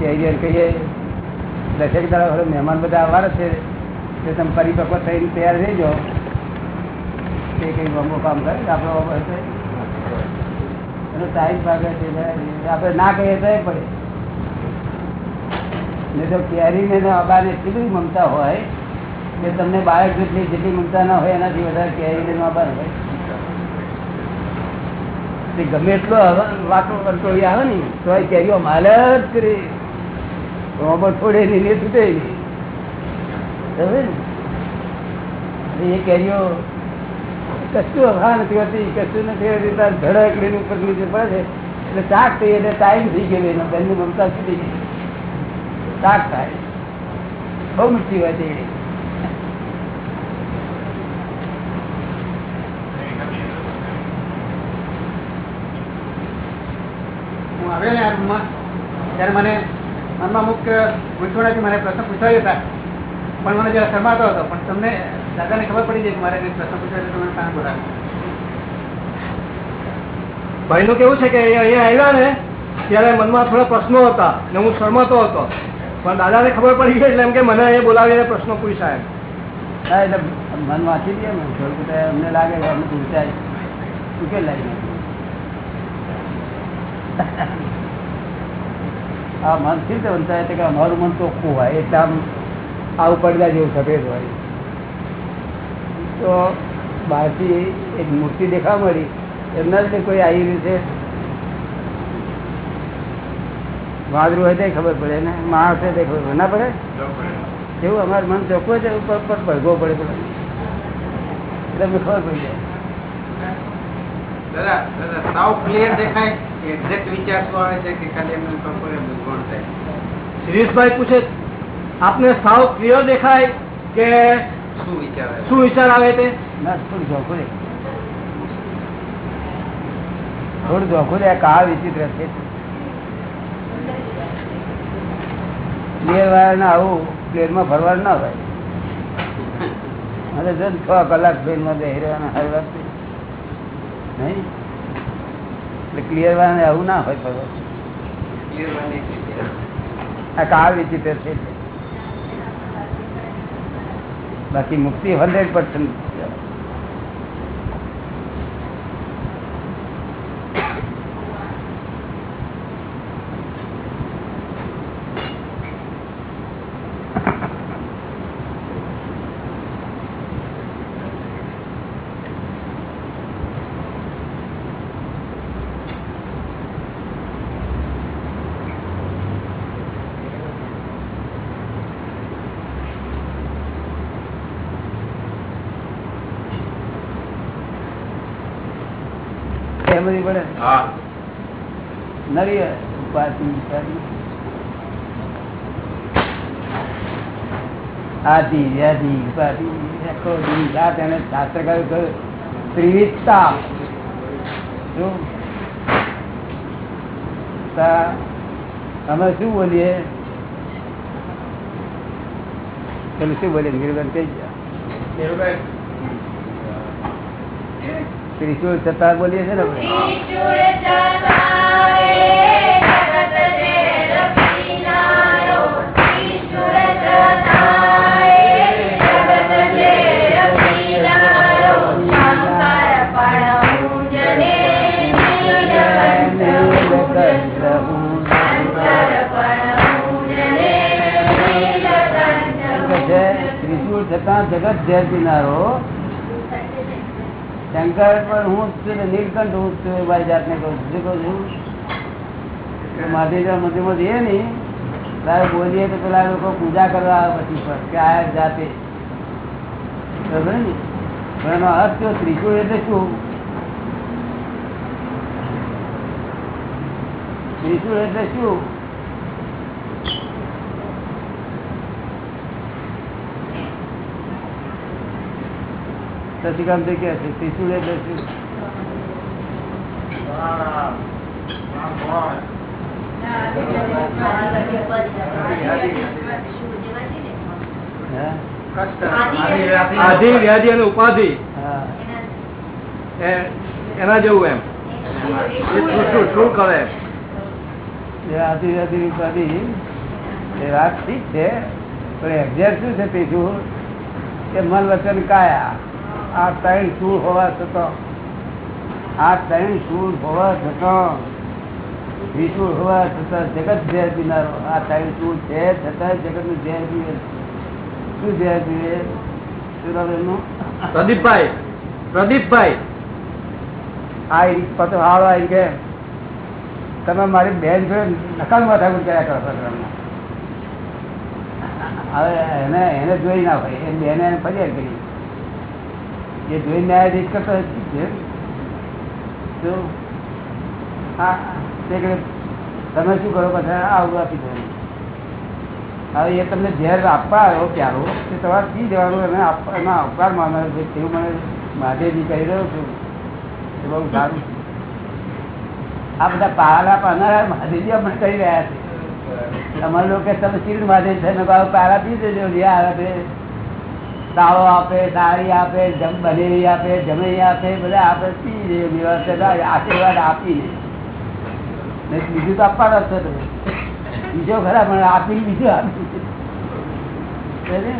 કહીએ દસેક દાડા મહેમાન બધા આવવાના છે, તે તમે પરિપક્વ થઈને તૈયાર થઈ જાઓ તે કંઈ બમો કામ કરે, આપણો એનો ટાઈમ ભાગે છે આપણે ના કહીએ તો એ પડે. ને તો કેરીને અબાને એટલી મમતા હોય કે તમને બાળક જેટલી જેટલી મમતા ના હોય, એનાથી વધારે કેરીને અબાને હોય. ગમે એટલો વાતો કરતો આવે ને, તો કેરીઓ માલ જ કરી. રોબો છોડે નહીં ને? છૂટે નહીં એ કેરીઓ કશું અભા નથી હોતી, કશું નથી હોતી, તાર ધડક લઈને ઉપર નીચે પડે. એટલે ચાક થઈ એટલે ટાઈમ થઈ ગયો એનો બેનની મમતા છૂટી ગઈ. ચાક થાય. બહુ મીઠી હોય છે હું આવ્યો ને આ રૂમમાં, ત્યારે મને મનમાં અમુક ગૂંચવણાથી મને પ્રશ્ન પૂછાયો હતા. પણ મને જરા શરમાતો હતો. પણ તમને દાદાને ખબર પડી જાય કે મારે પ્રશ્ન પૂછાયો તો તમે કામ બોલાવ્યો. ભાઈ નું કેવું છે કે અહીંયા આવ્યા ને ત્યારે મનમાં થોડા પ્રશ્નો હતા ને હું શરમાતો હતો. પણ દાદાને ખબર પડી ગઈ એટલે એમ કે મને અહીંયા બોલાવીને પ્રશ્નો પૂછાય હા એટલે મન વાંચી દે ને થોડું બધા અમને લાગે કે અમને પૂછાય. ઉકેલ લાગી આ મન સી રીતે કે અમારું મન ચોખ્ખું હોય, એટલે આમ આવું પડદા જેવું સફેદ હોય. તો બહારથી એક મૂર્તિ દેખાવા મળી, એમના રીતે કોઈ આવી રહ્યું છે? વાદરું હોય તો ખબર પડે, ને માણસ હોય તો ખબર પડે. ના પડે? એવું અમારું મન ચોખ્ખું છે? ઉપર પર ભરગો પડે એટલે ખબર પડી જાય. દાદા દાદા, સાવ ક્લિયર દેખાય. એક્ઝેક્ટ વિચાર શું આવે છે કે ખાલી એમને ખબર પડે થાય? શિરીષભાઈ પૂછે આપને સાવ ક્લિયર દેખાય કે શું વિચાર આવે? શું વિચાર આવે તે? થોડું જોખું રે. કા આ વિચિત્ર છે. ક્લિયર વાળા ના આવું પ્લેનમાં ફરવાનું ના હોય. અને જો છ કલાક પ્લેનમાં જઈ રહેવાના હર વાત નહીં? ક્લિયર વાળાને આવું ના હોય ફરવા કાળ વિચિત્ર છે. બાકી મુક્તિ હંડ્રેડ પર્સન્ટ એમ બધી પડે. નરી ઉપાધિ ઉપાધિ ઉપાધિ. આખો દી રાત એને શાસ્ત્રકાર કહ્યું ત્રિવિધતા. શું? અમે શું બોલીએ? પેલું શું બોલીએ? ગિરબન કઈ ગયા ત્રિશુળ છતાં બોલીએ છીએ ને ત્રિશુળ છતાં જગત ઝેર પીનારો શંકર પણ હું જ છું ને નીલકંઠ હું જ છું, એ મારી જાતને કહું છું. શું કહું છું તો માધેશ્વર મંદિરમાં જઈએ ને ત્યારે બોલીએ તો પેલા લોકો પૂજા કરવા આવે પછી પર કે આ જાતે. બરાબર ને? પણ એનો અર્થ શું ત્રિશુળ એટલે શું? ત્રિશુળ એટલે શું? શશિકાંત કે છે ત્રિશુળ એટલે શું? આધિ વ્યાધિ અને ઉપાધિ. એ- એના જેવું એમ. શું શું શું કરે? જે આધી આધી ઉપાધિ એ વાત ઠીક છે પણ એક્ઝેક્ટ શું છે પેલું કે મન વચન કાયા. આ ત્રણ શું હોવા છતાં આ ત્રણ શું હોવા છતાં વિશુળ હોવા છતાં જગત ઝેર પીનારો આ ત્રણ શું છે છતાં જગતનું ઝેર પીવે શું ઝેર પીવે પ્રદીપભાઈ. પ્રદીપભાઈ. આ પાછો હાલો આવી કે તમે મારી બેન જોડે નકલ માથા કર્યા કરો છો હવે એને એને જોઈ ના હોય. એ બેને ફરિયાદ કરી. એ જોઈ ન્યાયાધીશ કરતા છે? તો હા તમે શું કરો પછી આવું આપી દેવાનું હવે એ તમને ઝેર આપવા આવ્યો પ્યારો તે તમારે પી જવાનું એને એના અપકાર માનવાનો છે તેવું મને મહાદેવજી કહી રહ્યો છું. એ બહુ સારું. આ બધા પારા પાનારા મહાદેવજી આપણે કહી રહ્યા છે. તમારે લોકો તમે શીલ મહાદેવ છે? કહ્યું પી દેજો આવે તે દાળો આપે દાળી આપે, જમ બનેરી આપે જમઈ આપે બધા આપે, પી લે આશીર્વાદ આપી લે. બીજું તો આપવાનો છે તમે બીજો ખરા, પણ આપી બીજું આપી.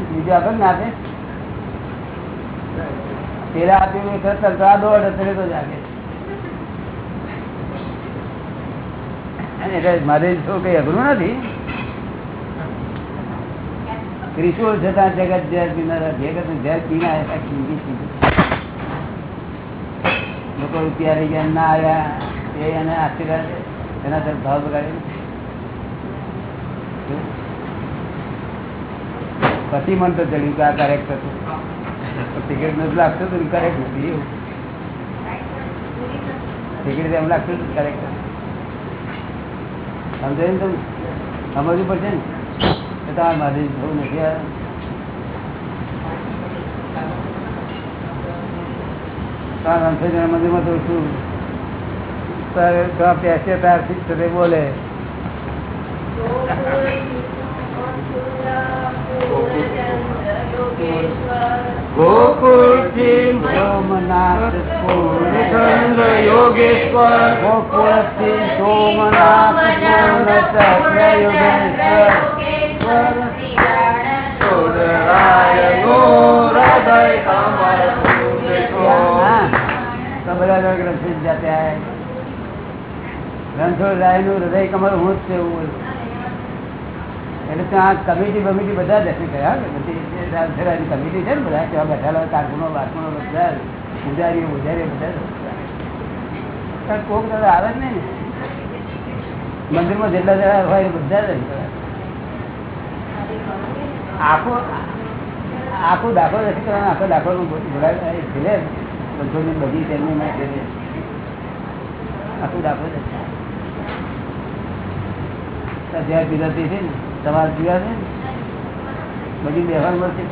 બીજું આપે ને આપે. પેલા આપ્યું ખરેખર આ દોડ અત્યારે તો જાગે. એટલે મારે તો કઈ અઘરું નથી. ત્રિશુળ છતાં જગત ઝેર પીનારા જગત ઝેર પીના એના કિંમતી ચીજ. લોકો રૂપિયા રહી ગયા, ના આવ્યા, એ એને આશીર્વાદ એના તરફ ભાવ બગાડે. પછી મન તો ચડ્યું કે આ કરેક્ટ હતું ટિકિટ નથી લાગતું હતું કરેક્ટ નથી એવું. ટિકિટ એમ લાગતું હતું કરેક્ટ સમજાય તમે સમજવું પડશે ને? કે તમારે મારી થવું નથી તારા રણછોડજીના મંદિરમાં તો શું? તારે પેસે ત્યારથી જ બોલે. ગોકુળથી સોમનાથ પૂર્ણચંદ્ર યોગેશ્વર. ગોકુળથી સોમનાથ પૂર્ણચંદ્ર યોગેશ્વર. રણછોડ રાયનું હૃદય કમર હું જ છે એવું એટલે ત્યાં કમિટી બમિટી બધા દર્શન કર્યા કમિટી છે ને બધા ત્યાં બેઠેલા કારકુનો બારકુનો બધા પૂજારીઓ પૂજારીઓ બધા કોક દાદા આવે જ નહીં ને મંદિરમાં જેટલા જણા હોય બધા જ આખો આખો દાખલો નથી કરવાનો, આખો દાખલો રણછોડની બધી તેમની માં છે આખો દાખલો જ્યાં છે.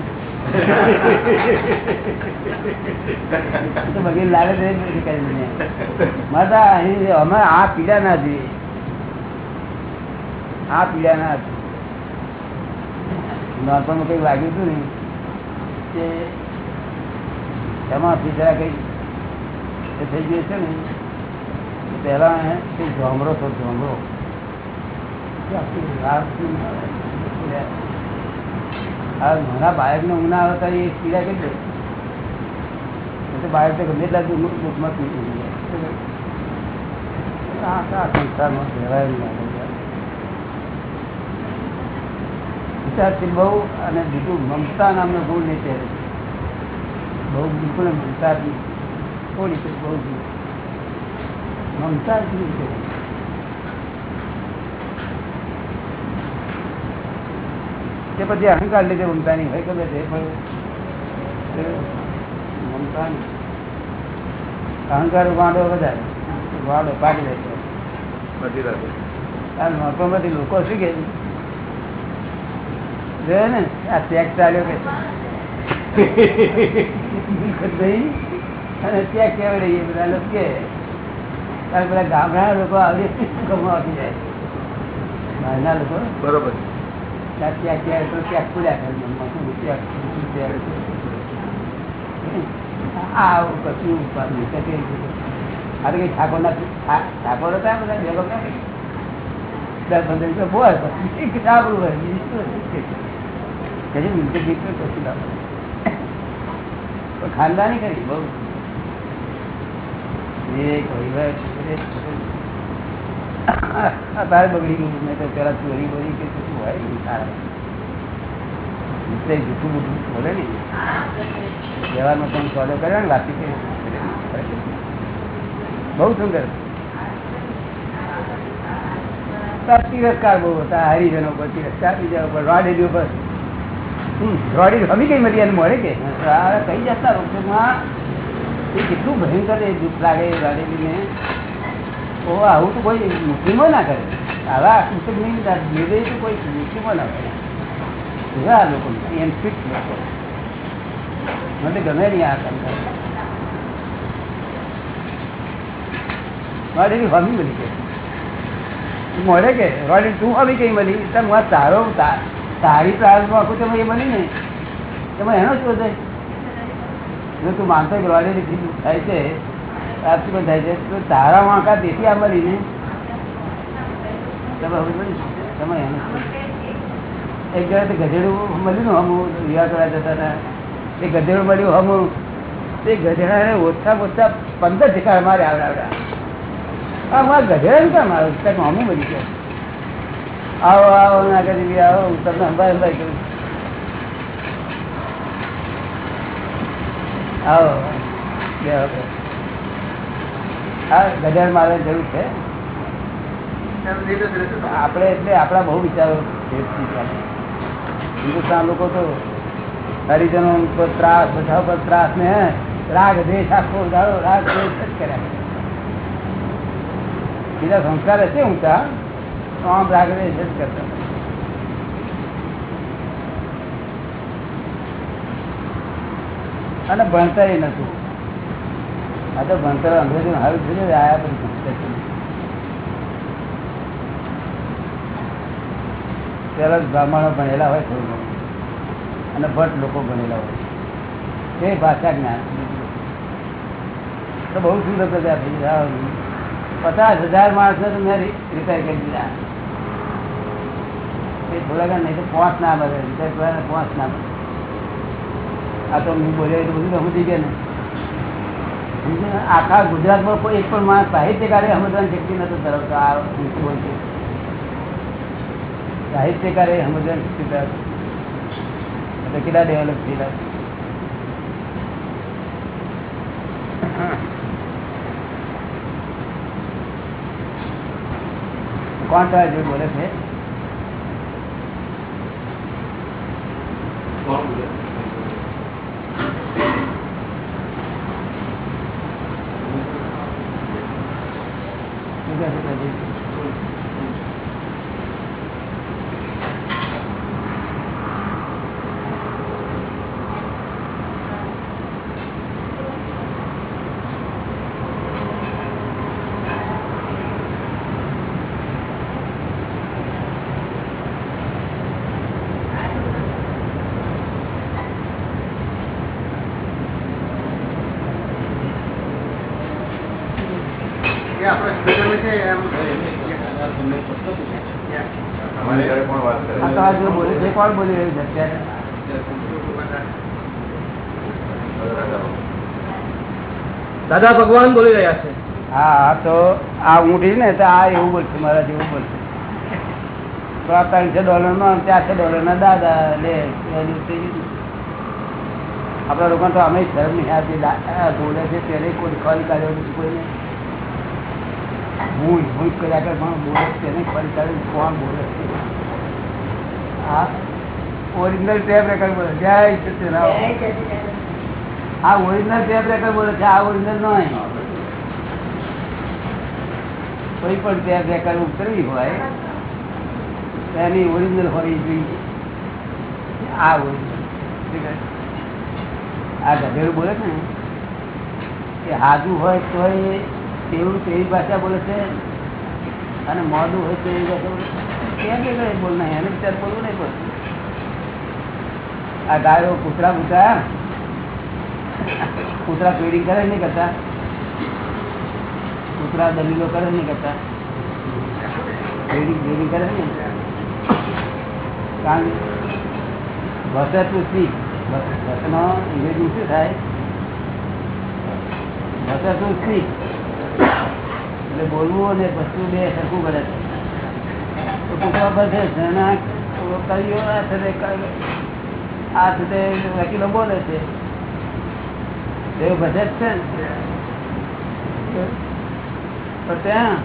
માતા અહીં, અમે આ પીડા ના આ પીડા ના હતી નાનપણમાં કઈ વાગ્યું હતું ને કે એમાંથી જરા કઈ એ થઈ ગયું છે ને પહેલા કઈ ઝોમરો તો ઝોમરો. આ નાના બાળકને ઊંઘ ના આવતા એ પીડા કેટલી એટલે એ તો બાળક તો ગમે એટલા દુઃખ- દુઃખમાં પી જાય આ આ સંસારમાં કહેવાય નહીં લાગે યાર. વિચારશીલ બહુ અને બીજું મમતા નામનો ગુણ નહીં પહેરે બહુ બિલકુલ મમતા થોડી છે બહુ. મમતા જ નહીં પહેરે. કે પછી અહંકાર લીધે મમતા નહીં હોય ગમે તે પણ મમતા નહીં. અહંકાર વાંડો વધારે વાંડો પાડી દે છે લોકો શું કે જોયો ને? આ ચેક ચાલ્યો કે અને ચેક કેવડે બધા લોકો કે કારણ પેલા ગામડા લોકો આવી કમો આપી જાય. બહારના લોકો. બરોબર. ચેક ક્યારે તો ચેક ખુલ્યા કરે આવું કશું આ તો કઈ ઠાકોર હતા બધા? ભેગો ક્યાં દસ પંદર રૂપિયા બોલ સાંભળવું હોય ખાનદાની કરી. બહુ. તારે બગડી ગયું મેં પેલા ચોરી બોરી કે શું હોય ને તારા મિત્ર જૂઠું બૂઠું બોલે ને. વ્યવહારમાં તમે સોદો કર્યો ને, વાતચીત. બહુ સુંદર. તાર તિરસ્કાર બહુ હતા, હરિજનો પર તિરસ્કાર બીજા ઉપર રોડેડી ઉપર રોડી હમી કઈ મળી મળે કે? કઈ જતા રોકમાં એ કેટલું ભયંકર એ દુઃખ લાગે ગાડીને ઓ, આવું તો કોઈ મુસ્લિમો ના કરે. આવા મુસ્લિમ નિર્દય તો કોઈ મુસ્લિમો ના કરે. એવા લોકો એમ ફિટ લોકો. મને ગમે નહીં આ કામ મારે હમી મળી કે મળે કે? રોડી તું હમી કઈ મળી. તમે તારો તા- તારી પ્રાર્થના આખું તમે એ બની ને તમે એનો શું જો તું માનતો રોડી થાય છે આપતી થાય છે. તો તારા વાંકા દેતી આ બની ને? તમે હવે બની તમે એનું એક જણા ગધેડું મળ્યું હમું, વિવાહ કરવા જતા હતા. એ ગધેડું મળ્યું હમું. તે ગધેડાને ઓછા ઓછા પંદર ઠેકાણ મારે આવડાવડા આ મારા ગધેડા ને કામ આવે? હમું મળી ગયા આવો આવો, ના કરી આવો, હું તમને અંબાઈ કરું આવો હા વખત. મારે જરૂર છે. આપણે એટલે આપણા બહુ વિચારો હિન્દુસ્તાન લોકો તો હરિજનો પર ત્રાસ, બધા પર ત્રાસ ને રાગ દેશ આખો રાગ દેશ જ કર્યા બીજા સંસ્કાર હશે ઊંચા? આમ રાગ જ કરતા અને ભણતર નતું આ તો ભણતર અંગ્રેજી હારું. પેલા બ્રાહ્મણો ભણેલા હોય થોડું ઘણું. અને ભટ્ટ લોકો ભણેલા હોય એ ભાષા જ્ઞાન તો બહુ સુંદર પ્રજા થઈ. પચાસ હજાર માણસો તો મેં રિપેર કરી દીધા ઘણા નહીં તો પાંચ ના પાંચ ના બધે આ તો હું બોલ્યો એ બધું આખા ગુજરાતમાં કોઈ એક પણ માણસ સાહિત્યકારે સમજવાની શક્તિ નતો ધરાવતો, આ બોલ છે. સાહિત્યકારે સમજવાની શક્તિ ધરાવતો. એટલે કેટલા ડેવલપ થયેલા. કોણ તમારા જે બોલે છે? શું કહે છે પ્રદીપ? એ આપણો સ્પીકર છે એમ અમારી ઘરે પણ વાત કરે આ તમારા જોડે બોલે છે કોણ બોલી રહ્યું છે અત્યારે. દાદા ભગવાન બોલી રહ્યા છે. હા તો આ ઊંઘી ને તો આ એવું બોલશે મારા જેવું બોલશે. તો આ ત્રણસો ડોલર નો ચારસો ડોલર ના દાદા લે આપણા લોકો તો અમે શરમ નહીં બોલે છે ત્યારે કોઈ ખોરી કાઢ્યો નથી કોઈને. હું હું કર્યા કર પણ બોલે તેને ખોરી કાઢ્યું કોણ બોલે છે? ઓરિજિનલ ટેપ રેકર્ડ બોલે જય સત્યનારાયણ આ ઓરિજિનલ ટેપ રેકર્ડ બોલે છે આ ઓરિજિનલ નહીં કોઈ પણ ટેપ રેકર્ડ ઉતરવી હોય તેની એની ઓરિજિનલ હોવી જોઈએ. આ ઓરિજિનલ આ ગધેડું બોલે છે ને? એ હાજુ હોય તો એ તેવું તેવી ભાષા બોલે છે? અને મોડું હોય તો એવી ભાષા બોલે છે. કેમ કે કઈ બોલ નહીં, એને વિચાર નહીં આ ગાયો કૂતરા કૂતરા કૂતરા ફીડિંગ કરે નહીં કરતા? કૂતરા દલીલો કરે નહીં કરતા? ભેડી ભેડી કરે ને કારણ વસત ઉચી વસનો ઇંગ્રેજી શું થાય? વસત ઉચી એટલે બોલવું અને વસ્તુ બે સરખું કરે છે તો કુટુંબ બધે જણા કવિઓ વકીલો બોલે છે એવું બધે જ છે ત્યાં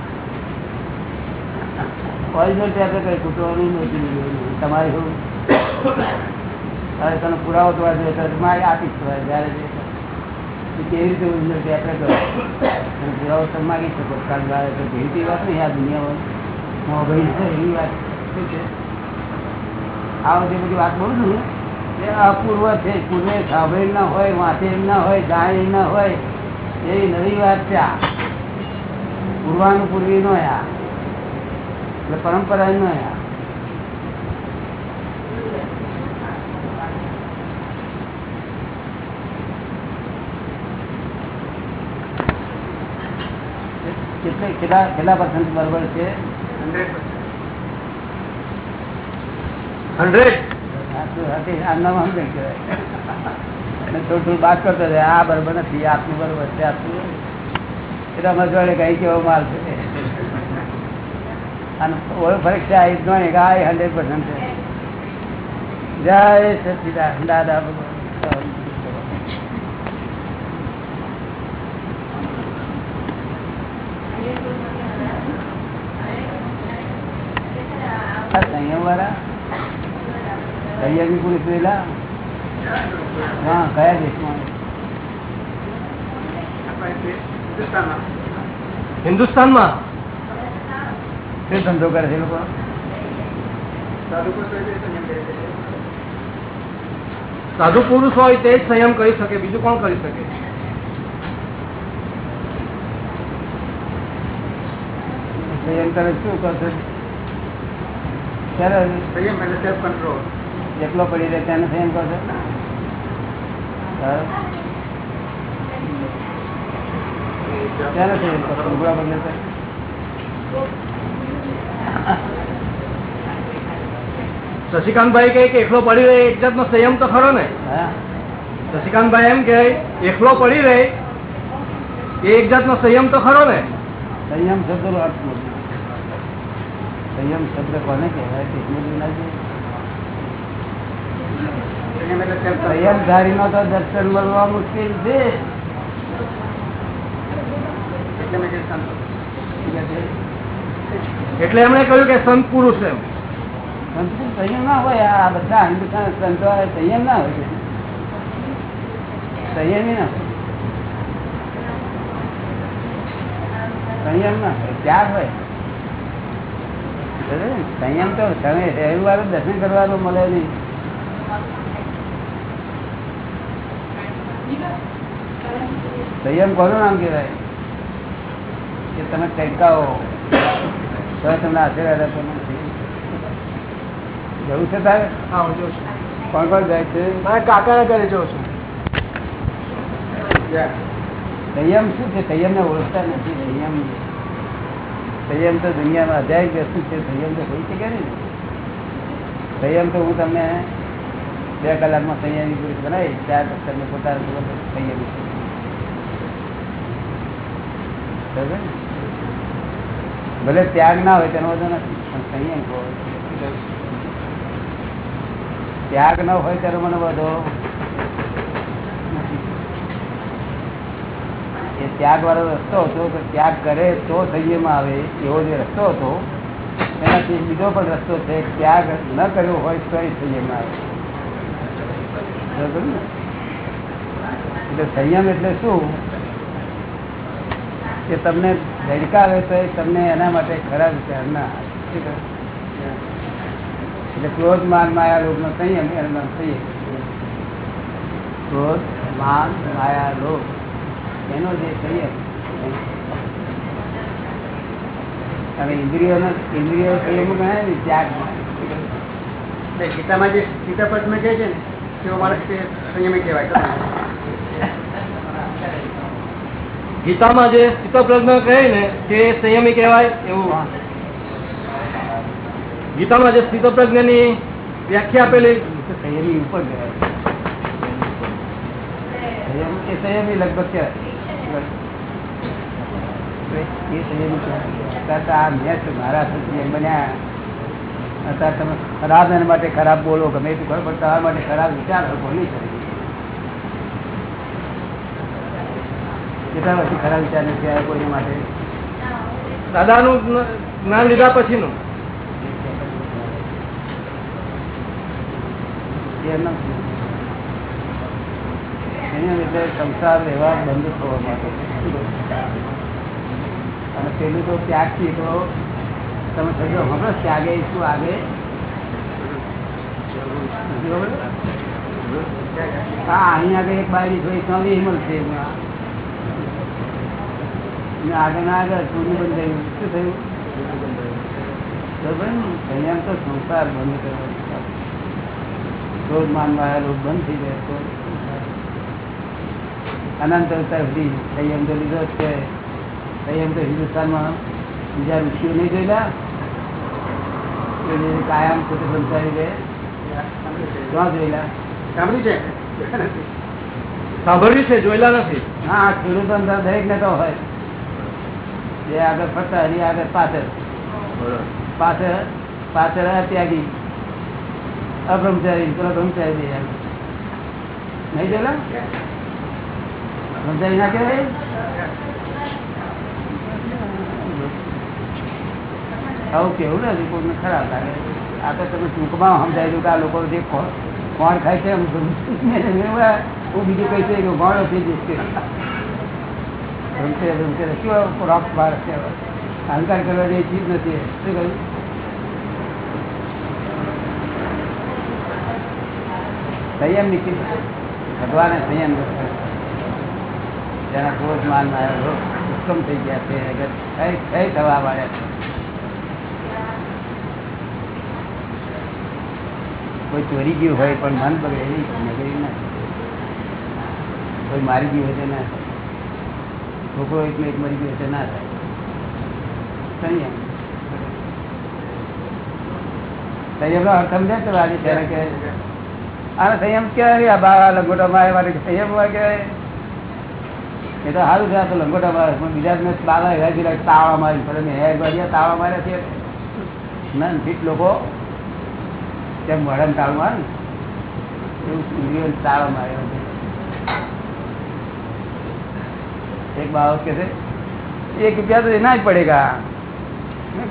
કઈ કૂટવાનું નથી તમારે શું હવે તને પુરાવો તો તો આપીશ તો જ્યારે કેવી રીતે ઓરિજિનલ તમે માગી શકો, કારણ તો વાત નહીં, આ દુનિયામાં મોબાઈલ છે, એવી વાત છે આ બધી બધી વાત બોલું છું ને, એ છે પૂર્વે સાંભળેલ ના હોય, વાંચેલ ના હોય, જાણેલ ના હોય, એવી નવી વાત છે આ. પૂર્વાનું પૂર્વી નો આ. એટલે પરંપરા નો આ. કેટલા કેટલા પર્સન્ટ બરોબર છે? આ થોડું બાદ કરતો આ બરોબર નથી આપનું બરોબર છે આપનું એટલે મજવાડે કઈ કેવો માલ છે. અને ઓળખ પરીક્ષા ઇઝ નોટ આ હંડ્રેડ પર્સન્ટ છે જય સચિદાન દાદા ભગવાન. વાળા સંયમી પુરુષ વેલા હા કયા દેશમાં? હિન્દુસ્તાનમાં. શું ધંધો કરે છે લોકો? સાધુ પુરુષ હોય તે જ સંયમ કરી શકે બીજું કોણ કરી શકે? સંયમ કરે શું કરશે? એકલો પડી રહે તેને સંયમ કરશે હા. ત્યારે સંયમ કરશે ઉઘડા બદલે છે શશિકાંતભાઈ કહે કે એકલો પડી રહે એક જાતનો સંયમ તો ખરો ને? હા. શશિકાંતભાઈ એમ કે એકલો પડી રહે એ એક જાતનો સંયમ તો ખરો ને? સંયમ શબ્દ નો અર્થ નથી સંયમ શબ્દ કોને કહેવાય સંયમધારી ના તો દર્શન મળવા મુશ્કેલ છે. એટલે એમણે કહ્યું કે સંત પુરુષ એમ. સંત સંયમ ના હોય આ બધા હિન્દુસ્તાન સંતો સંયમ ના હોય. સંયમી ના હોય. સંયમ ના હોય ત્યાગ હોય? સંયમ તો તમે રવિવાર દર્શન કરવાનું મળે નહીં. સંયમ કોનું નામ કહેવાય? કે તમે ટેકાઓ. તો તમને આશીર્વાદ આપતો નથી જવું છે તારે? કોણ કોણ જાય છે? મારા કાકાના ઘરે જવું છું. સંયમ શું છે? સંયમ ને ઓળખતા નથી. સંયમ સંયમ તો દુનિયામાં અધ્યાય વસ્તુ છે, સંયમ તો હોઈ શકે ને? સંયમ તો હું તમને બે કલાકમાં સંયમી પુરુષ બનાવી પછી તમને પોતાના સંયમી? ભલે ત્યાગ ના હોય, તેનો વધુ નથી, પણ સંયમ ત્યાગ ન હોય, ત્યારે મને બધો એ ત્યાગ વાળો રસ્તો હતો કે ત્યાગ કરે તો સંયમ આવે એવો જે રસ્તો હતો, એનાથી બીજો પણ રસ્તો છે, ત્યાગ ન કર્યો હોય તો સંયમ આવે? એટલે સંયમ એટલે શું? કે તમને ધડકાવે તો તમને એના માટે ખરાબ વિચાર ના? એટલે ક્રોધ, માન, માયા લોક નો સંયમ એનું નામ સંયમ ક્રોધ, માન, માયા લોભ એનો જે સંયમ અને ઇન્દ્રિયોનો ઇન્દ્રિયો સંયમ ગણાય ને? ત્યાગ. ગીતામાં જે સીતાપદમાં કહે છે ને તેઓ માણસ તે સંયમી કહેવાય. ગીતામાં જે સ્થિતપ્રજ્ઞ કહે ને તે સંયમી કહેવાય એવું. ગીતામાં જે સ્થિતપ્રજ્ઞની વ્યાખ્યા આપેલી. સંયમી ઉપર ગયા સંયમ એ સંયમી લગભગ કહેવાય કહેવાય. અત્યારે તો આ મેચ મારા સંયમ બન્યા. અત્યારે તમે ખરાબ એના માટે ખરાબ બોલો ગમે તે કરો પણ તમારા માટે ખરાબ વિચાર બોલી શકે કેટલા પછી ખરાબ વિચાર નથી આવ્યો કોઈ માટે? દાદાનું જ્ઞાન લીધા પછીનું. એ નથી. સંયમ એટલે સંસાર વ્યવહાર બંધ થવા માટે અને પેલું તો ત્યાગથી તો તમે કહી દો ખબર? ત્યાગે શું આગે? હા અહીં આગળ એક બાયડી તો આવી મળશે આગળ આગળ ચૂડી બંધ થયું શું થયું? બરોબર ને? અહીંયા તો સંસાર બંધ કરવાનો ક્રોધ માન માયા બંધ થઈ જાય અનંત અવતાર સંયમ તો લીધો છે. સંયમ તો હિન્દુસ્તાનમાં બીજા ઋષિઓ નહીં જોયેલા. કાયમ પોતે સંસારી રહે. ક્યાં જોયેલા? સાંભળ્યું છે? સાંભળ્યું છે જોયેલા નથી. હા ખેડૂતો અંદર દરેક ને તો હોય. જે આગળ ફરતા એની આગળ પાછળ. પાછળ પાછળ ત્યાગી અબ્રહ્મચારી પેલો બ્રહ્મચારી બે નહીં જોયેલા? બ્રહ્મચારી ના કહેવાય? આવું કેવું નથી કોઈને ખરાબ લાગે. આ તો તમે ટૂંકમાં સમજાયું કે આ લોકો જે ખો- ખોળ ખાય છે એમ હું બીજું કઈ છે કે ગોળો થઈ જઈશ કે રમતે રમતે કેવો રોક બાર છે અહંકાર કરવાની એ ચીજ નથી. શું કહ્યું? સંયમ નીકળી ભગવાને સંયમ રાખ્યો. જેના ક્રોધ માન આવ્યો ઉત્તમ થઈ ગયા છે. અગર કઈ કઈ થવા વાળ્યા છે. કોઈ ચોરી ગયું હોય પણ મન બગડે નહીં નગરી ના કોઈ મારી ગયું હોય તો ના થાય. છોકરો એકનો એક મરી ગયો તો ના થાય. સંયમ સંયમ નો અર્થ સમજે તો આજે ત્યારે કે આને સંયમ કહેવાય આ બા લંગોટા મારે માટે સંયમ કહેવાય? એ તો સારું થયા તો લંગોટા મારે. પણ બીજા મેં બાવા એવા જેલા તાવા મારી. પડે મેં હેર બાજ્યા તાવા માર્યા છે. ના ફીટ લોકો તેમ વડન તાળ મારે એવું સૂર્ય તાળ માર્યો એક બાબત કે છે, એક રૂપિયા તો એના જ પડેગા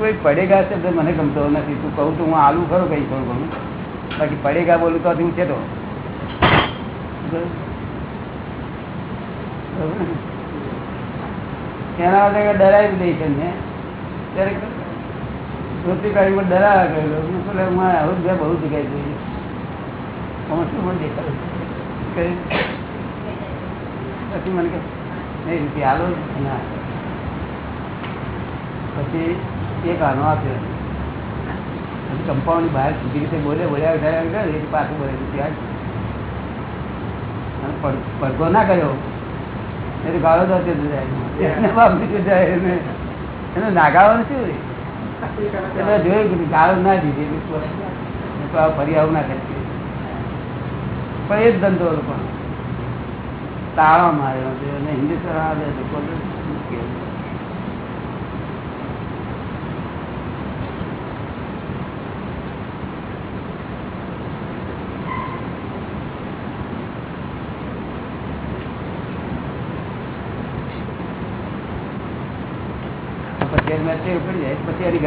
કોઈ પડેગા શબ્દ મને ગમતો નથી. તું કહું તો હું આલુ ખરો કઈ થોડું ઘણું. બાકી પડેગા બોલું તો હું છે તો એના માટે ડરાવી દઈ છે ને. ત્યારે ધોતી કાઢી ડરાવા ગયેલો હું શું મારે આવું જ બહુ જગ્યાએ જોઈ હું શું પણ દેખાડું. પછી મને કે નહીં રૂપિયા હાલો ના. પછી એક આનો આપ્યો. પછી કમ્પાઉન્ડ બહાર સીધી રીતે બોલે બોલ્યા ઉઠાવ્યા એ પાછું બોલે રૂપિયા પડ- પડઘો ના કર્યો. એ તો ગાળો દો એને બાપ એને. એને નાગાવાનું શું? રે? જોયું કીધું ગાળો ના દીધી ફરી આવું ના કરી. પણ એ જ ધંધો પણ. તાળો માર્યો હિન્દુસ્તાન આવે પછી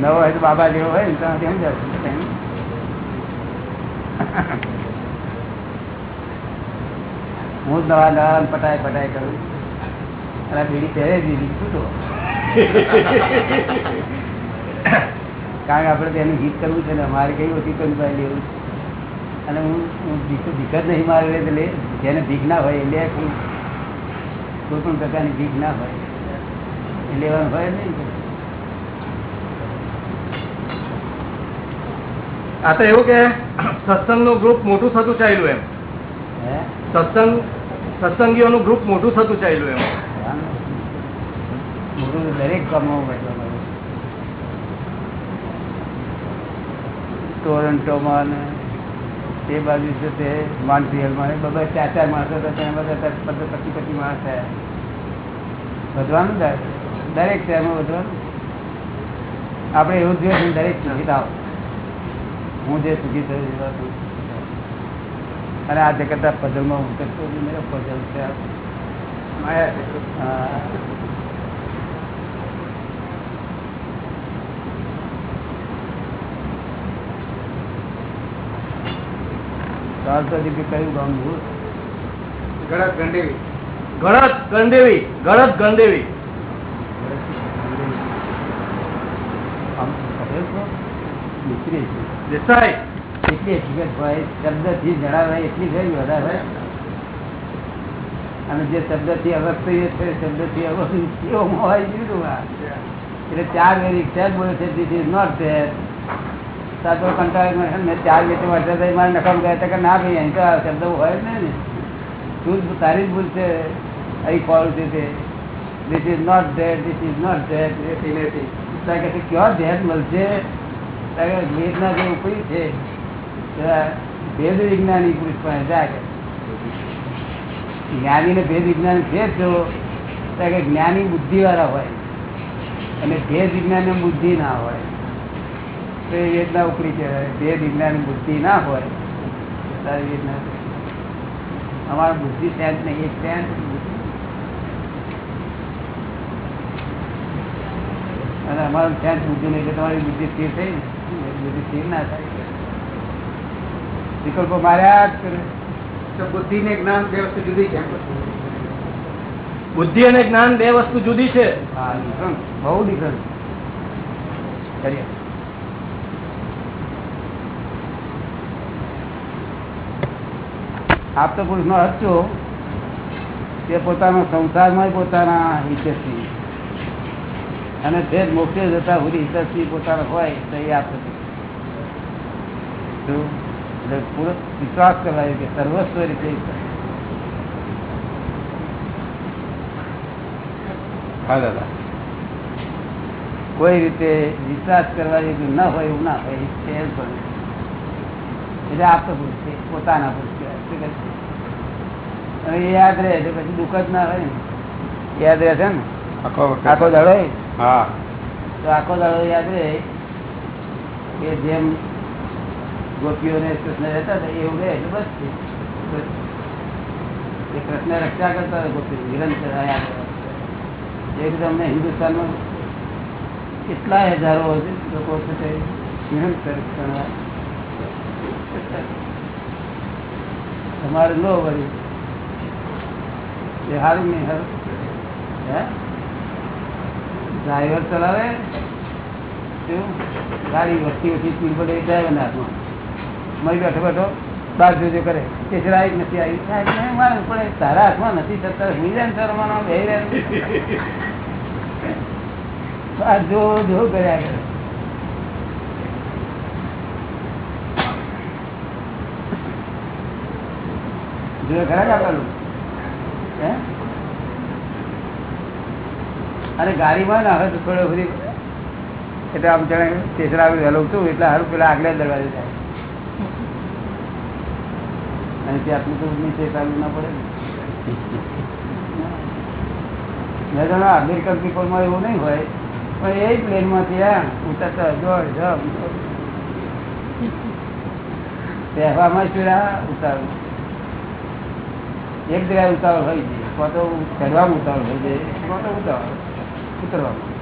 નવો હોય બાબા જેવો હોય ને ત્યાંથી સમજાવ હું જ નવા નવા પટાય પટાય કરું. અને બીડી પહેરે દીધી છૂટો. કારણ કે આપણે તેનું ગીત કરવું છે ને, અમારે કઈ ઓછી ભાઈ લેવું છે. અને હું હું ભીખ ભીખ જ નહીં મારે એટલે, જેને ભીખ ના હોય એ લે કોઈ પણ પ્રકારની ભીખ ના હોય. લેવાનું હોય નહીં. આ તો એવું કે સત્સંગનું ગ્રુપ મોટું થતું ચાલ્યું એમ. સત્સંગ સત્સંગીઓનું ગ્રુપ મોટું થતું ચાલ્યું એમ. મોટું દરેક કમાવું ટોરન્ટોમાં ને તે બાજુ છે તે મોન્ટ્રીયલમાં એ બધા ચાર ચાર માણસો હતા ત્યાં બધા પચીસ પચીસ માણસ થયા. વધવાનું જ દરેક શહેરમાં વધવાનું આપણે એવું જોઈએ છે દરેક સુખી થાવ હું જે સુખી થયું એવા વાત અને આ જગત પઝલમાં હું કરતો મેરો પઝલ છે. છે. ચાલતો દીકરી કયું ગામ? ગણત ગંડેવી. ગળત ગણદેવી ગળત ગણદેવી આમ ખબર છો? દીકરી છે. દેસાઈ એટલી હકીકત હોય શબ્દથી જણાવે એટલી ગઈ વધારે અને જે શબ્દથી અવસ્થિત છે શબ્દથી અવસ્થિત એવો હોય જુદું આ. એટલે ચાર વેરી સેલ બોલે છે ધીસ ઇઝ નોટ ધેર સાતો કંટાળ મેં ચાર વેચે વર્ષે થઈ મારે નકામ ગયા હતા કે ના ભાઈ અહીં તો આ શબ્દ હોય જ નહીં ને તું જ તારી જ ભૂલ છે અહીં ફોલ છે તે this is not there this is not there નથી નથી ત્યાં કે ક્યાં ધ્યાન મળશે ત્યાં કે વેદના જે ઉપરી છે ભેદ વિજ્ઞાની પુરુષ પણ જાય જ્ઞાની ને ભેદ વિજ્ઞાન છે ત્યાં કે જ્ઞાની બુદ્ધિ વાળા હોય. અને ભેદ વિજ્ઞાન બુદ્ધિ ના હોય. તો એ વેદના ઉપરી કહેવાય ભેદ વિજ્ઞાન બુદ્ધિ ના હોય. તારી વેદના અમારા બુદ્ધિ સેન્સ નહીં એક સેન્સ અને અમારું સેન્સ બુદ્ધિ નહીં તમારી બુદ્ધિ સ્થિર થઈ ને. બુદ્ધિ સ્થિર ના થાય. વિકલ્પો માર્યા જ કરે. તો બુદ્ધિ ને જ્ઞાન બે વસ્તુ જુદી છે. બુદ્ધિ અને જ્ઞાન બે વસ્તુ જુદી છે. બહુ ડિફરન્સ કરીએ. આપતો પુરુષ નો હચ્ચો તે પોતાના સંસારમાં પોતાના હિતેશી. અને જ મોક્ષે જતા સુધી હિતેશી પોતાનો હોય તો એ આપતો પૂરો વિશ્વાસ કરવાય કે સર્વસ્વ રીતે હા દાદા. કોઈ રીતે વિશ્વાસ કરવા જેવું ના હોય એવું ના હોય છે પણ એટલે આપતો પુરુષ છે પોતાના પુરુષ છે? અને યાદ રહે એટલે પછી દુઃખ જ ના હોય ને. યાદ રહે છે ને? આખો આખો દાડો હા. તો આખો દાડો યાદ રહે કે જેમ ગોપીઓને કૃષ્ણ રહેતા હતા એવું રહે એટલે બસ એ. કૃષ્ણ રક્ષા કરતા હોય ગોપી નિરંતર એ રીતે અમને હિન્દુસ્તાનમાં કેટલા હજારો લોકો છે તે નિરંતર. તમારે લો વળી. એ સારું નહીં સારું હે? ડ્રાઈવર ચલાવે? ગાડી વસ્તી વસ્તી પીડ પડે ડ્રાઈવર હાથમાં. મળી બેઠો બેઠો, બાર જોજો કરે. કે આવી નથી આવી. પણ તારા હાથમાં નથી થતા હું જાય ને શરમાનો બે બાર જો જો કર્યા કરે જો ખરા આપેલું હે? અને ગાડીમાં ના તો થોડો એટલે આમ જાણે સ્ટેશન આવી વહેલો છું એટલે સારું પેલા આગળ દરવાજે જાય. અને આટલું તો નીચે ચાલવું ના પડે. ને. મેં જાણો અમેરિકન પીપલમાં એવું નહીં હોય પણ એ પ્લેનમાંથી આ ઉતરતા જોડ જમ. તહેવારમાં ચૂડા ઉતારું. એક જગ્યાએ ઉતાવળ હોય છે કાં તો ચડવામાં ઉતાવળ હોય છે કાં તો ઉતાવળ ઉતરવામાં.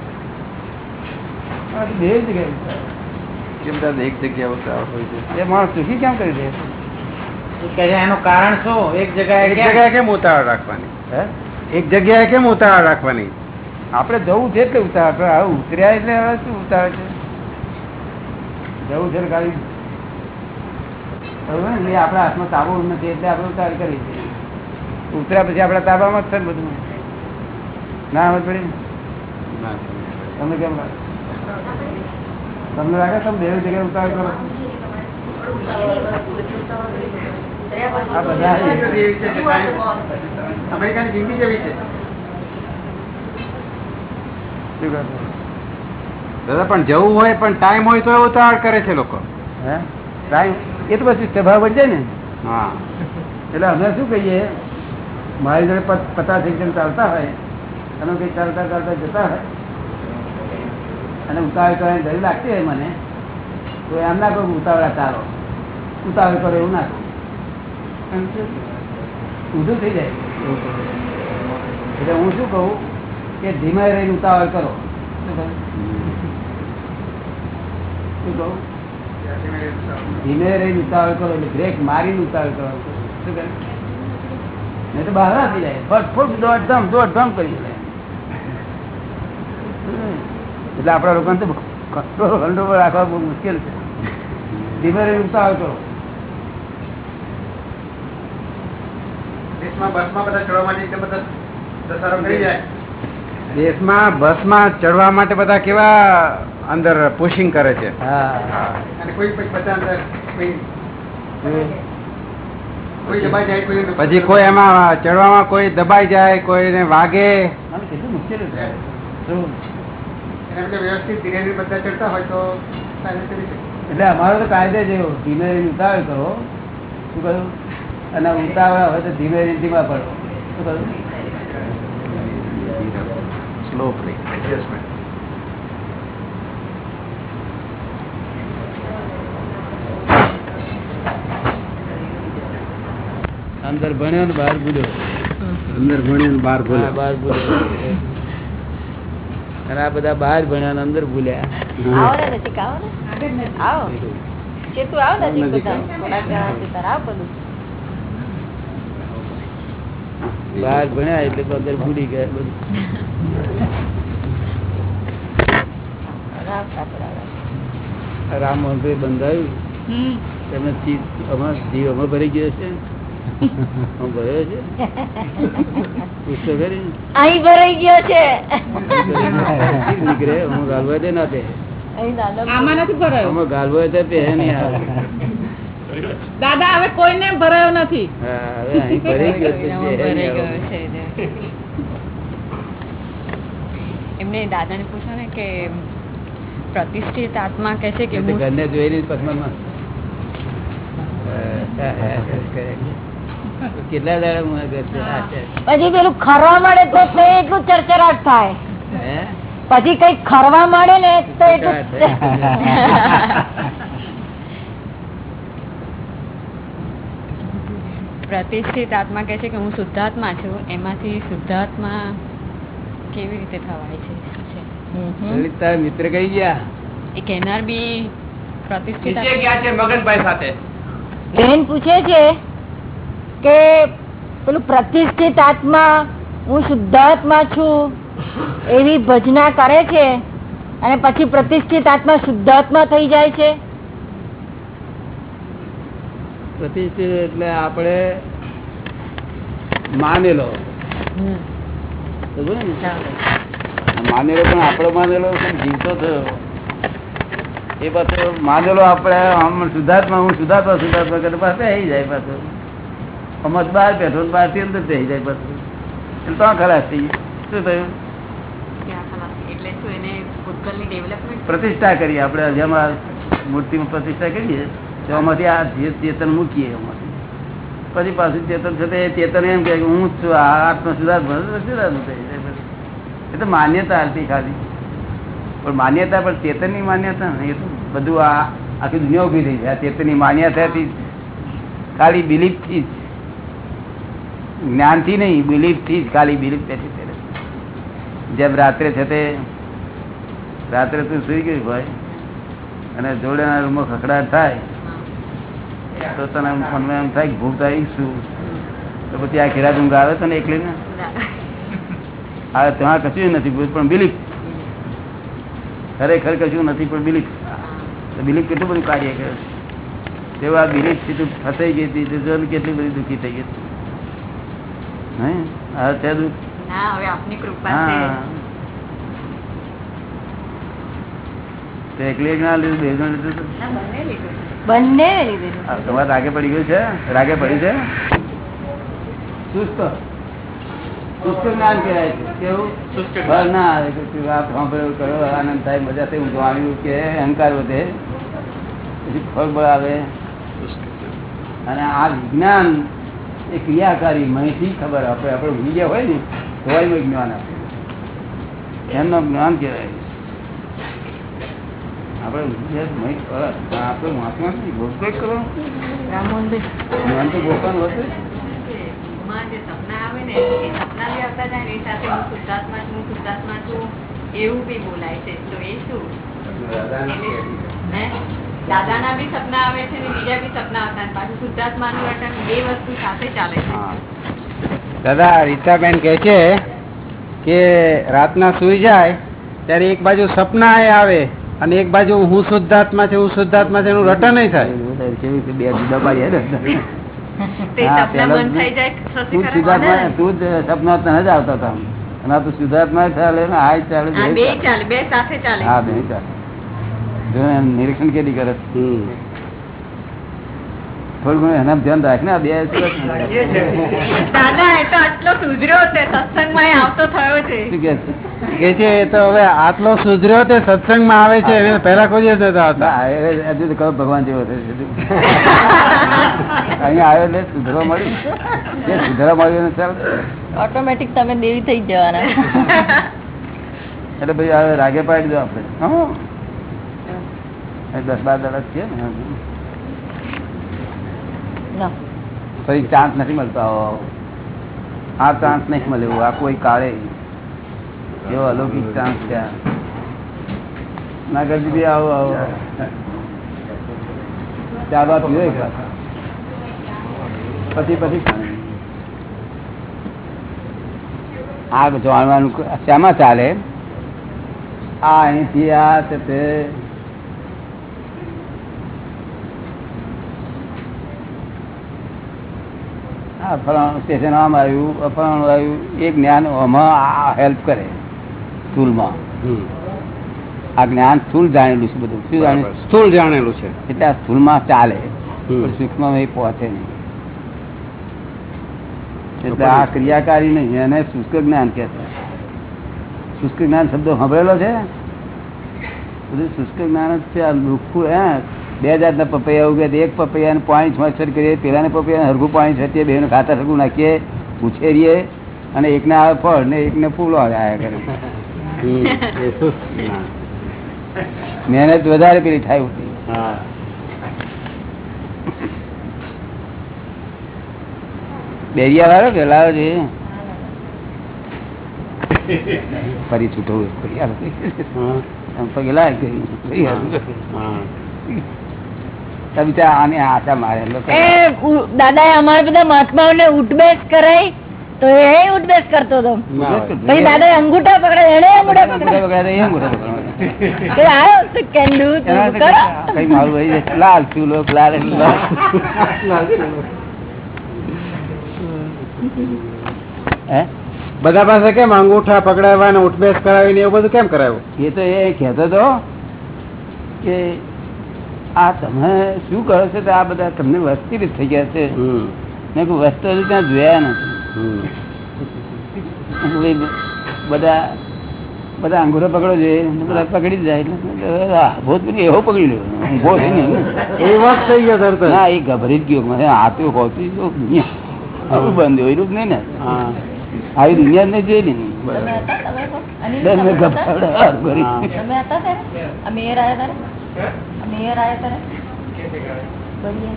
બે જગ્યાએ ઉતાવળ. કેમ એક જગ્યા ઉતાવળ હોય છે? એ માણસ સુખી કેમ કરી દે? એનું કારણ શું? એક એક જગ્યાએ જગ્યાએ કેમ ઉતાવળ રાખવાની? હે? એક જગ્યાએ કેમ ઉતાવળ રાખવાની? આપણે જવું છે એટલે ઉતાવળ હવે ઉતર્યા એટલે હવે શું ઉતાવળ છે? જવું છે ગાડી બરોબર ને? આપણા હાથમાં તાબો નથી એટલે આપણે ઉતાવળ કરી છે. ઉતર્યા પછી આપણા તાબામાં જ છે બધું? ના આવે પડી ના? તમને કેમ તમને લાગે તમે બે જગ્યાએ ઉતાવળ કરો? અમેરિકાની જિંદગી જેવી છે? દાદા પણ જવું હોય પણ ટાઈમ હોય તો ઉતાવળ કરે છે લોકો. હે? ટાઈમ એ તો પછી સ્વભાવ બની જાય ને. હા. એટલે અમે શું કહીએ મારી જોડે પચાસ એક જણ ચાલતા હોય અને કઈ ચાલતા ચાલતા જતા હોય અને ઉતાવળ કરવાની જરૂર લાગતી હોય મને તો એમ ના કહું ઉતાવળા ચાલો. ઉતાવળ કરો એવું ના કહું. ઊંધું થઈ જાય. એટલે હું શું કહું કે ધીમે રહીને ઉતાવળ કરો. શું કહું? ધીમે રહીને ઉતાવળ કરો એટલે બ્રેક મારીને ઉતાવળ કરો. શું કહે? નહીં તો બહાર થઈ જાય. ફટફટ દોડધામ દોડધામ કરી જાય એટલે આપણા લોકોને તો કંટ્રોલ કંટ્રોલ રાખવા બહુ મુશ્કેલ છે. ધીમે રહીને ઉતાવળ કરો. દેશમાં બસમાં બધા ચડવા માટે બધા દસારો કરી જાય? દેશમાં બસમાં ચડવા માટે બધા કેવા અંદર પુશિંગ કરે છે. હા. અને કોઈ પછી કોઈ કોઈ દબાઈ જાય પછી કોઈ એમાં ચડવામાં કોઈ દબાઈ જાય કોઈને વાગે. આમ કેટલું મુશ્કેલ છે શું? એના બદલે વ્યવસ્થિત ધીરે ધીરે બધા ચડતા હોય તો સારી રીતે એટલે અમારો તો કાયદો છે ધીમે ઉતાર કરો. શું કહ્યું? અને ઉતાવળ હોય તો ધીમે ધીમે પડો. સ્લો અંદર ભણ્યો ને બહાર ભૂલ્યો. અંદર ભણ્યું બહાર હા, બહાર ભૂલ્યો. અને આ બધા બહાર ભણ્યા ને અંદર ભૂલ્યા. આવો ને નજીક આવો ને. આવો. ચેતુ આવો નજીક બધા. થોડાક જણા છે આવો બધું. બહાર ભણ્યા એટલે અંદર ભૂલી ગયા બધું. રામ કાપડા રામ. રામ મોહનભાઈ બંધાયું. હમ. તમે ચી- અમાર જીવ અમે ભરી ગયો છે. અમે ભર્યો છે. ભરાઈ ગયો છે. નીકળે હું ગાલવા દે ના તે આમાં નથી ભરાયો? અમે ગાલવો તો પહે નહીં આવે. દાદા હવે કોઈને ભરાયો નથી. એમને દાદા ને પૂછો ને કે પ્રતિષ્ઠિત આત્મા કે છે કે ઘરને જોઈને જ પસંદમાં કેટલા દાડા. પછી પેલું ખરવા મળે તો તે એટલું ચરચરાટ થાય. પછી કઈ ખરવા મળે ને તો એટલું પ્રતિષ્ઠિત આત્મા કહે છે કે હું શુદ્ધાત્મા છું એમાંથી શુદ્ધાત્મા કેવી રીતે થવાય છે. લલિત તારા મિત્ર કઈ ગયા? એ કહેનાર બી પ્રતિષ્ઠિત ગયા છે મગનભાઈ સાથે? બેન પૂછે છે કે પેલું પ્રતિષ્ઠિત આત્મા હું શુદ્ધાત્મા છું એવી ભજના કરે છે અને પછી પ્રતિષ્ઠિત આત્મા શુદ્ધાત્મા થઈ જાય છે? પ્રતિષ્ઠિત એટલે આપણે માનેલો. માનેલો પણ આપણો માનેલો જીવતો થયો. એ પાછો માનેલો આપણે આમ સુધાર્થમાં હું શુદ્ધાત્મા સુધાર્થમાં કરે પાસે આવી જાય પાછો. અમત બહાર બેઠો બહારથી અંદર થઈ જાય પાછું. એટલે તો ખલાસ થઈ શું થયું? પ્રતિષ્ઠા કરીએ આપણે જેમાં મૂર્તિમાં પ્રતિષ્ઠા કરીએ. તો આમાંથી આ ચેતન મૂકીએ એમાંથી. પછી પાછું ચેતન છે તે ચેતન એમ કે હું છું, આ આત્મ સુધાર પછી. એ તો માન્યતા હતી ખાલી. પણ માન્યતા, પણ ચેતનની માન્યતા ને એ તો બધું આ આખી દુનિયા ઊભી થઈ છે આ ચેતનની માન્યતાથી ખાલી બિલીફથી જ. જ્ઞાનથી નહીં, બિલીફથી જ ખાલી બિલીફ બેઠી છે જેમ રાત્રે છે તે, રાત્રે તું સુઈ ગયું ભાઈ અને જોડેના રૂમમાં ખખડાટ થાય તો તને મનમાં એમ થાય ભૂખ થાય શું? તો પછી આ ખેરા ઊંઘ આવે તને એકલી ને. આ ત્યાં કશું નથી ભૂત પણ બિલીફ ખરેખર કશું નથી પણ બિલીફ બિલીફ કેટલું બધું કાર્ય કરે તેવું આ બિલીફ તું ફસાઈ ગઈ હતી તો કેટલી બધી દુઃખી થઈ ગઈ હે? હા તે દુઃખ? હવે આપની કૃપા છે. હા. તો એકલી એક ના લીધું બે જણ લીધું. બંને તમારે રાગે પડી ગયું છે? રાગે પડી છે? સુસ્ત. સુસ્ત જ્ઞાન કહેવાય છે. કેવું? બળ ના આવે કે આ સાંભળ્યું કરો આનંદ થાય મજા થઈ ઊંઘ આવ્યું કે અહંકાર વધે. પછી ફળ બળ આવે. અને આ વિજ્ઞાન એ ક્રિયાકારી મહીથી ખબર આપે. આપણે ગયા હોય ને તોય જ્ઞાન આપે. એમનું જ્ઞાન કહેવાય આપણે. આપણે વાંચવા નથી ભોગવે જ તો ભોગવાનું હતું સપના આવે ને ને શુદ્ધાત્મા છું હું શુદ્ધાત્મા છું એવું બી બોલાય છે. તો એ શું? હે? દાદાના બી સપના આવે છે બીજા બી સપના આવતા પાછું પાછું શુદ્ધાત્માનું રટન બે વસ્તુ સાથે ચાલે છે. દાદા રીતાબેન કે છે કે રાતના સુઈ જાય ત્યારે એક બાજુ સપના એ આવે અને એક બાજુ હું શુદ્ધાત્મા છે હું શુદ્ધાત્મા છે એનું રટન નહીં થાય. કેવી રીતે બે જુદા પાડીએ ને? તું શુદ્ધાત્મા તું જ સપના તને જ આવતા હતા. અને આ શુદ્ધાત્મા ચાલે ને આ ચાલે હા, બે ચાલે. નિરીક્ષણ કેદી કરે? થોડું ઘણું એના ધ્યાન રાખ ને આ બે દાદા એ તો આટલો સુધર્યો છે સત્સંગમાં આવતો થયો છે. કે છે? એ તો હવે આટલો સુધર્યો તે સત્સંગમાં આવે છે એને પહેલા કોઈ હજુ તો કહો ભગવાન જેવો અહીંયા આવ્યો એટલે સુધરવા મળ્યું. જે સુધરવા મળ્યું એને ચાલે. ઓટોમેટિક તમે દેવી થઈ જવાના. એટલે ભાઈ હવે રાગે પાડી દો આપણે. હં? એ દસ બાર દાડા છે ને. પછી ચાન્સ નથી મળતો. આ ચાન્સ નહીં મળે આ કોઈ કાળે એવો અલૌકિક ચાન્સ છે. નાગરજી બી આવો. આવો વાર પીવો એક પછી પછી. આ જાણવાનું શામાં ચાલે? આ અહીંથી આ છે તે આ ફલાણું સ્ટેશન આમ આવ્યું ફલાણું આવ્યું એ જ્ઞાન આમાં હેલ્પ કરે સ્થૂલમાં. આ જ્ઞાન સ્થૂલ જાણેલું છે બધું. શું જાણ્યું સ્થૂળ જાણેલું છે. એટલે આ સ્થૂલમાં ચાલે. સૂક્ષ્મમાં એ પહોંચે નહીં. એટલે આ ક્રિયાકારી નહીં એને શુષ્ક જ્ઞાન કે છે. શુષ્ક જ્ઞાન શબ્દો સાંભળેલો છે? બધું શુષ્ક જ્ઞાન જ છે આ દુઃખું હે. બે જાતના પપૈયા ઉગે એક પપૈયાને પાણી છોછર કરીએ પેલાને પપૈયાને હરખું પાણી છટીએ બેનું ખાતર હરખું નાખીએ ઉછેરીએ અને એકને આવે ફળ ને એકને ફૂલો આવ્યા કરે. મહેનત વધારે પેલી થાય ઉઠી. બેરિયા વાળો કે લાવો છે ફરી છૂટો ફરી આવો. હા. આમ અમારા બધા મહાત્માઓને ઉઠબેસ તો એ ઉઠબેસ કરતો હતો. પછી અંગૂઠા પકડે એને અંગૂઠા પકડે. લાલ ચૂલો લાલ બધા પાસે કેમ અંગૂઠા પકડાવવા ને ઉઠબેસ કરાવીને એવું બધું કેમ કરાવ્યું? એ તો એ કહેતો હતો કે આ તમે શું કરો છો તો આ બધા તમને વસ્તી રીત થઈ ગયા છે? મેં કોઈ વસ્તુ હજુ ત્યાં જોયા નથી. બધા બધા અંગૂઠો પકડો જોઈએ બધા પકડી જ જાય એટલે ભૂત એવો પકડી લ્યો. ઊભો થઈને એ વાત થઈ ગયો સર ના એ ગભરી જ ગયો. મને આપ્યો હોતી તો આવું બંધ હોય એટલું નહીં ને. હા. આવી દુનિયા ને જોઈ ને. તમે હતા તમે તો? અનિલ બેન, મેં તમે હતા? ગભરાવડા ભરી. હા. તમે હતા ત્યારે આ મેયર આયા ત્યારે આ મેયર આયા ત્યારે બળીએ.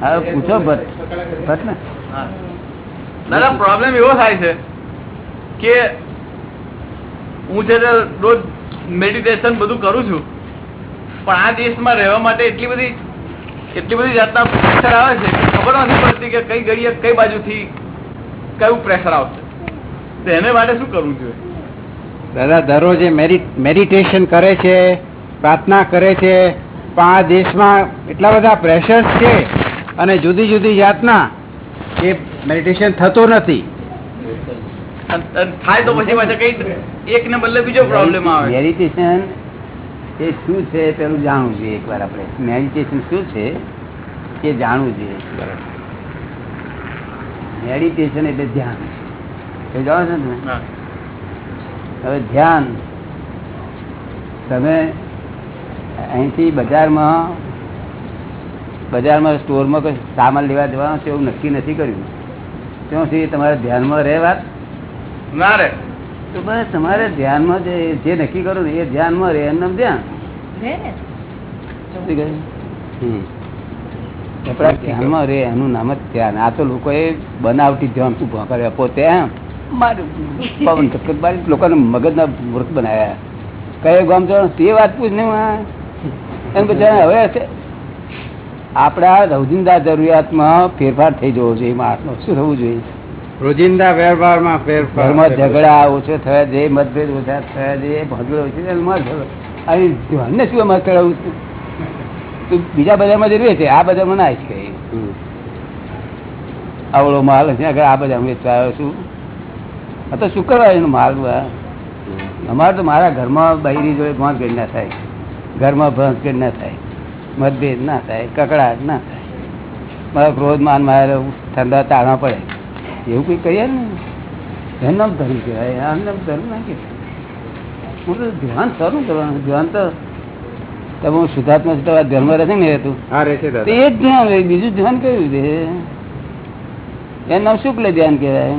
હા પૂછો ભટ્ટ ભટ્ટ ને દાદા પ્રોબ્લેમ એવો થાય છે કે હું છે તે રોજ મેડિટેશન બધું કરું છું પણ આ દેશમાં રહેવા માટે એટલી બધી એટલી બધી જાતના પ્રેશર આવે છે ખબર નથી પડતી કે કઈ ઘડીએ કઈ બાજુથી કયું પ્રેશર આવશે તો એને માટે શું કરવું જોઈએ દાદા દરરોજ મેડિટેશન કરે છે પ્રાર્થના કરે છે. પણ આ દેશમાં એટલા બધા પ્રેશર્સ છે અને જુદી જુદી જાતના એ મેડિટેશન થતું નથી. થાય તો પછી કઈ એક ને બદલે બીજો પ્રોબ્લેમ આવે. મેડિટેશન એ શું છે પેલું જાણવું જોઈએ એકવાર આપણે. મેડિટેશન શું છે એ જાણવું જોઈએ મેડિટેશન એટલે ધ્યાન. જાણો છો ને. હવે ધ્યાન. તમે અહીંથી બજારમાં બજારમાં સ્ટોરમાં કોઈ સામાન લેવા જવાનો છે એવું નક્કી નથી કર્યું. ત્યાંથી તમારે ધ્યાનમાં રહે વાત? ના રે તો બસ તમારે ધ્યાનમાં જે જે નક્કી કરો ને એ ધ્યાનમાં રહે એમનું ધ્યાન. હમ. આપણા ધ્યાનમાં રહે એનું નામ જ ધ્યાન. આ તો લોકોએ બનાવટી ધ્યાન શું કર્યા પોતે એમ. પવન ચક્કર મારી લોકોને મગજના મૂર્ખ બનાવ્યા. કયો ગામ છો? તે વાત પૂછ ને એમ પછી હવે આપણા રોજિંદા જરૂરિયાતમાં ફેરફાર થઈ જવો જોઈએ માણસનો શું થવું જોઈએ? રોજિંદા વ્યવહારમાં ફેરફાર ઘરમાં ઝઘડા ઓછો થયા જે મતભેદ ઓછા થયા છે ભાગડો ઓછો. આવી ધ્યાનને શું મત કરાવું છું? તું બીજા બજારમાં જે રહે છે આ બજારમાં ના જ કઈ આવડો માલ છે આગળ આ હું વેચવા આવ્યો છું. આ તો શુક્રવારનો માલ આ. અમારે તો મારા ઘરમાં બહેરી જોડે ભાંસગઢ ના થાય. ઘરમાં ભાંસગઢ ના થાય. મતભેદ ના થાય. કકડાટ ના થાય. મારા ક્રોધ માન મારે ઠંડા તાળવા પડે. એવું કંઈ કહીએ ને? એનું ધર્મ કહેવાય. આનું ધર્મ ના કહેવાય. હું તો ધ્યાન સારું કરવાનું. ધ્યાન તો તમે હું શુદ્ધાત્મા છું તમારા ધ્યાનમાં રહેશે ને રહેતું એ જ ધ્યાન બીજું ધ્યાન કયું છે? એનું નામ શુક્લ ધ્યાન કહેવાય?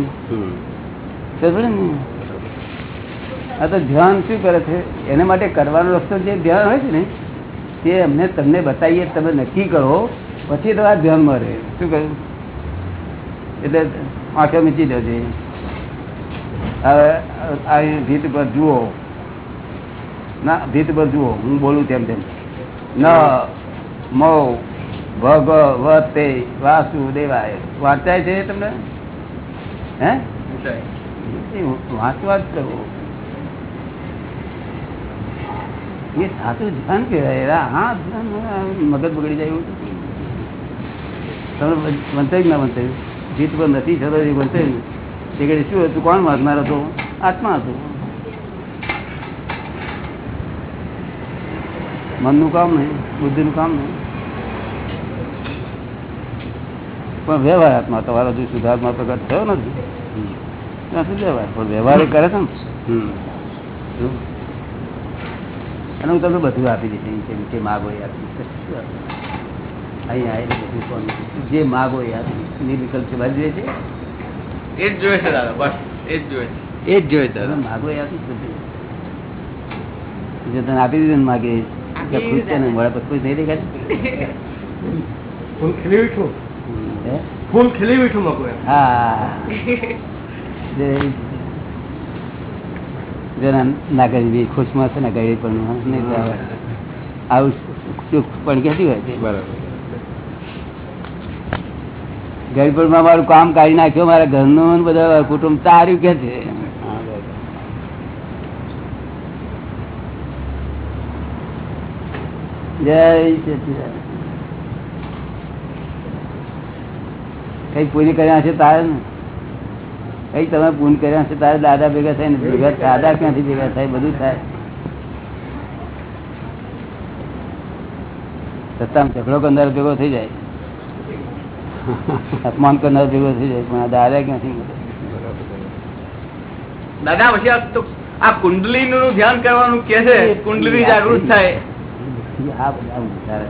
આ તો ધ્યાન શું કરે છે? એના માટે કરવાનો રસ્તો જે ધ્યાન હોય છે ને, તે અમને તમને બતાવીએ, તમે નક્કી કરો. પછી તમારા ધ્યાનમાં રહે. શું કહ્યું એટલે આંખે મીચી દેજે. હવે, આ ભીત પર જુઓ. ના, ભીત પર જુઓ. હું બોલું તેમ તેમ. ન મો ભગવતે વાસુદેવાય. વાંચાય છે તમને? હે? વાંચવા જ કરવો એ સાચું ધ્યાન કહેવાય. હા ધ્યાન, મગજ બગડી જાય એવું તમે વંચાય ના વંચાય? જીત પણ નથી જતો એ વંચાય. ને તે શું હતું? કોણ વાંચનાર હતો? આત્મા હતો. મનનું કામ નહીં બુદ્ધિનું કામ નહીં. પણ વ્યવહાર આત્મા તમારો જો સુધાર્થમાં પ્રગટ થયો નથી. સુધી વ્યવહાર પણ વ્યવહાર એ કરે છે ને. અને હું તમને બધું આપી દઈશ જેમ કે માગો એ આપી અહીંયા આવીને બધું પણ જે માગો એ આપી નિર્વિકલ્પ છે? બાજુ છે? એ જ જોઈએ છે દાદા બસ એ જ જોઈએ એ જ જોઈએ દાદા માગો એ આપી જ જે તને આપી દીધું ને માગે ખુશ છે ને મોડા પર ખુશ નહીં દેખાય ફૂલ ખીલી ઉઠું હે? ફૂલ ખીલી ઉઠું માગો હા. ના ગરીબમાં મારું કામ કાઢી નાખ્યું, મારા ઘરનું ને બધા કુટુંબ તાર્યું કે છે. કઈ પૂરી કર્યા છે તારે ને? તમે પૂન કર્યા છે તારે દાદા ભેગા થાય ને ભેગા દાદા ક્યાંથી ભેગા થાય? બધું થાય. સત્તામાં ઝઘડો કરનાર ભેગો થઈ જાય. અપમાન કરનાર ભેગો થઈ જાય પણ આ દાદા ક્યાંથી દાદા પછી આ કુંડલી નું ધ્યાન કરવાનું કે છે? કુંડલી જાગૃત થાય. આ બધા વિચાર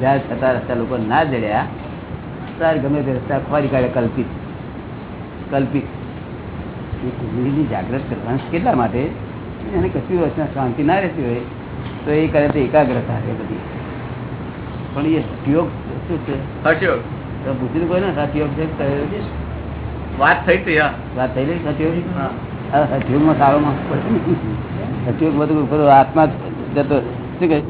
જ્યારે છતાં રસ્તા લોકો ના જડ્યા ત્યારે ગમે તે રસ્તા ખોરી કાઢે કલ્પિત. કલ્પિત. એ કુંડલીની જાગ્રત કરવાનું કેટલા માટે? એને કશું વર્ષના શાંતિ ના રહેતી હોય તો એ કરે તો એકાગ્રતા રહે બધી. પણ એ હઠયોગ શું છે? તો પૂછ્યું કોઈ ને હઠયોગ છે? વાત થઈ હતી વાત થઈ રહી બધું ઉપર આત્મા જતો શું કહે?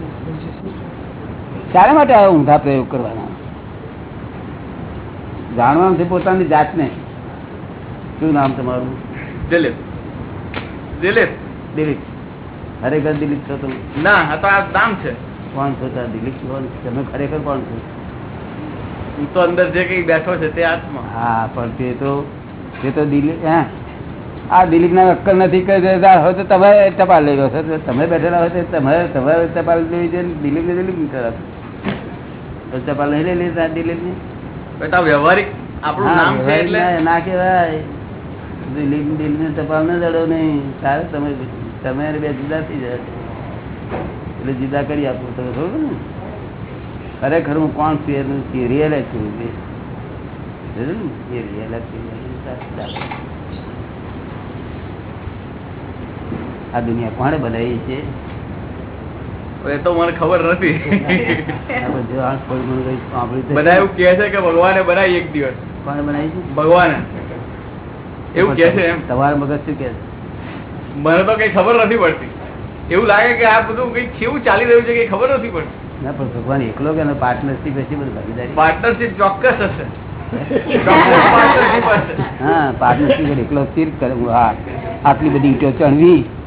શાના માટે આવા ઊંધા પ્રયોગ કરવાના? જાણવાનું છે પોતાની જાતને. શું નામ તમારું? દિલીપ. દિલીપ. દિલીપ. ખરેખર દિલીપ છો તમે. ના તો આ નામ છે. કોણ છો તાર દિલીપ કોણ તમે ખરેખર કોણ છો? હું તો અંદર જે કઈ બેઠો છે તે આત્મા. હા પણ તે તો તે તો દિલીપ હા? આ દિલીપ ના અક્કલ નથી હોય તો તમે ટપાલ લઈ ગયો છો તમે બેઠેલા હોય તો તમારે તમારે ટપાલ લેવી છે દિલીપ ને દિલીપની તરફ ટપાલ નહીં લઈ લેતા દિલીપની વ્યવહારિક આપણું નામ છે એટલે? ના કહેવાય. દિલીપ દિલીપ ટપાલ ન દડો નહીં. તારે તમે તમે બે જુદા થઈ જાય એટલે જુદા કરી આપું તમે ખબર ને? ખરેખર હું કોણ છું એનું રિયલ છું. એ. આ દુનિયા કોણે બનાવી છે? એ તો મને ખબર નથી. એવું કે છે કે ભગવાને બનાવી એક દિવસ. કોણે બનાવી છે? ભગવાને. એવું કે છે એમ. તમારા મગજ શું કે છે? મને તો કઈ ખબર નથી પડતી. એવું લાગે કે આ બધું કઈ કેવું ચાલી રહ્યું છે કઈ ખબર નથી પડતી. ના પણ ભગવાન એકલો કે પાર્ટનરશીપ હશે બધું ભાગીદારી? પાર્ટનરશીપ ચોક્કસ હશે. હા પાર્ટનરશીપ એકલો સ્થિર કરે. આટલી બધી ઈટો ચણવી.